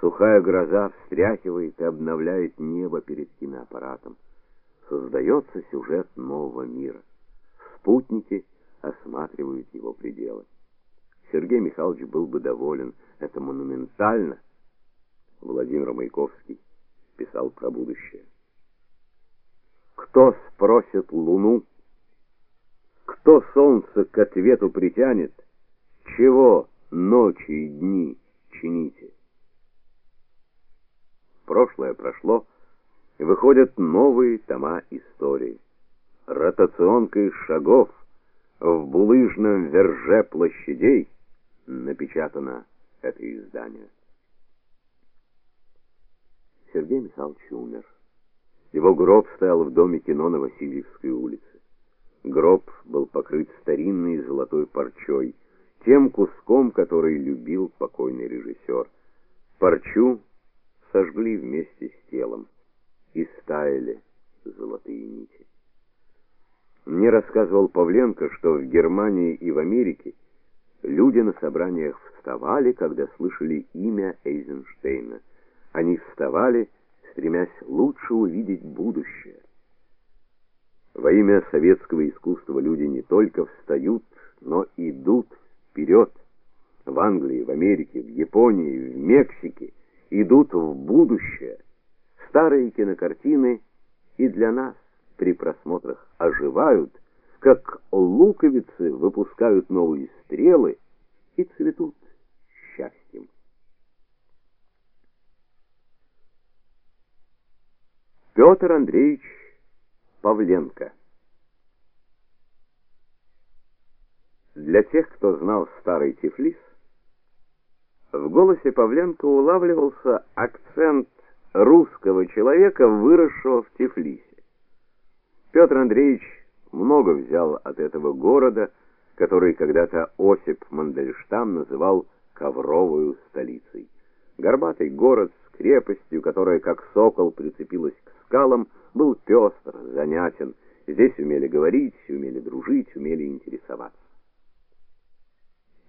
Сухая гроза встряхивает и обновляет небо перед киноаппаратом. Создается сюжет нового мира. Спутники осматривают его пределы. Сергей Михайлович был бы доволен. Это монументально. Владимир Маяковский писал про будущее. Кто спросит луну? Кто солнце к ответу притянет? Чего ночи и дни Прошлое прошло, и выходят новые тома истории. Ротационкой шагов в булыжном верже площадей напечатано это издание. Сергей Михайлович умер. Его гроб стоял в доме кино на Васильевской улице. Гроб был покрыт старинной золотой парчой, тем куском, который любил покойный режиссер. Парчу сожгли вместе с телом, и стаяли золотые нити. Мне рассказывал Павленко, что в Германии и в Америке люди на собраниях вставали, когда слышали имя Эйзенштейна. Они вставали, стремясь лучше увидеть будущее. Во имя советского искусства люди не только встают, но идут вперед. В Англии, в Америке, в Японии, в Мексике идут в будущее. Старые кинокартины и для нас при просмотрах оживают, как луковицы выпускают новые стрелы и цветут счастьем. Петр Андреевич Павленко Для тех, кто знал старый Тифлис, в голосе Павленко улавливался акцент русского человека, выросшего в Тифлисе. Петр Андреевич много взял от этого города, который когда-то Осип Мандельштам называл ковровую столицей. Горбатый город с крепостью, которая как сокол прицепилась к скалам, был пестр, занятен. Здесь умели говорить, умели дружить, умели интересоваться.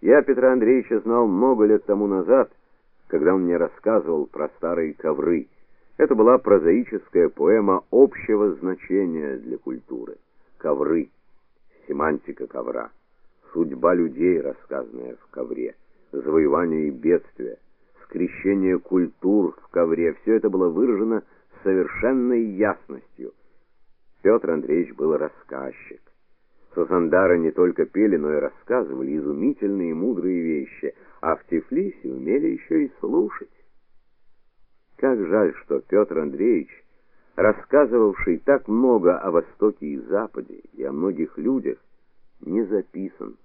Я Петра Андреевича знал много лет тому назад, когда он мне рассказывал про старые ковры. Это была прозаическая поэма общего значения для культуры. Ковры, семантика ковра, судьба людей, рассказанная в ковре, завоевание и бедствие, скрещение культур в ковре все это было выражено совершенной ясностью. Петр Андреевич был рассказчик. Сусандары не только пели, но и рассказывали изумительные и мудрые вещи, а в Тифлисе умели еще и слушать. Как жаль, что Петр Андреевич, рассказывавший так много о Востоке и Западе и о многих людях, не записан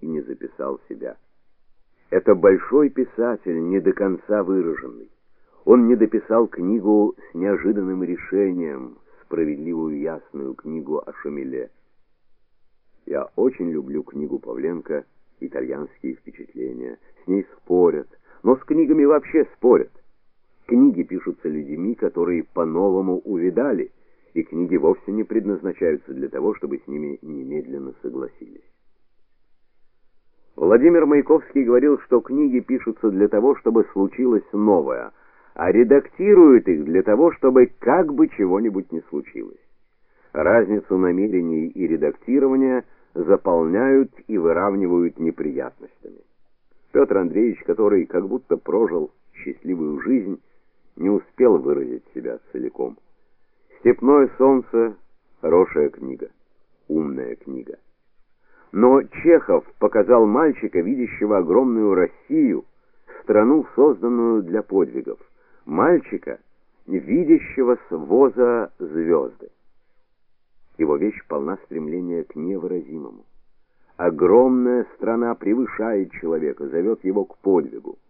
и не записал себя. Это большой писатель, не до конца выраженный. Он не дописал книгу с неожиданным решением, справедливую ясную книгу о Шамиле. Я очень люблю книгу Павленко Итальянские впечатления. С ней спорят, но с книгами вообще спорят. Книги пишутся людьми, которые по-новому увидали, и книги вовсе не предназначаются для того, чтобы с ними немедленно согласились. Владимир Маяковский говорил, что книги пишутся для того, чтобы случилось новое, а редактируют их для того, чтобы как бы чего-нибудь не случилось. Разницу намерений и редактирования заполняют и выравнивают неприятностями. Петр Андреевич, который как будто прожил счастливую жизнь, не успел выразить себя целиком. Степное солнце хорошая книга, умная книга. Но Чехов показал мальчика, видящего огромную Россию, страну, созданную для подвигов, мальчика, видящего с воза звезды. Его вещь полна стремления к невыразимому. Огромная страна превышает человека, зовет его к подвигу.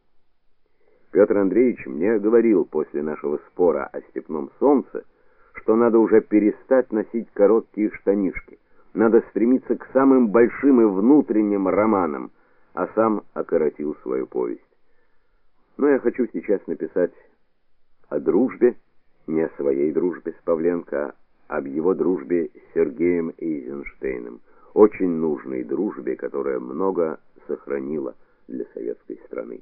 Петр Андреевич мне говорил после нашего спора о степном солнце, что надо уже перестать носить короткие штанишки. Надо стремиться к самым большим и внутренним романам, а сам окоротил свою повесть. Но я хочу сейчас написать о дружбе, не о своей дружбе с Павленко, а об его дружбе с Сергеем Эйзенштейном, очень нужной дружбе, которая много сохранила для советской страны.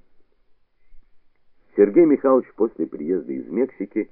Сергей Михайлович после приезда из Мексики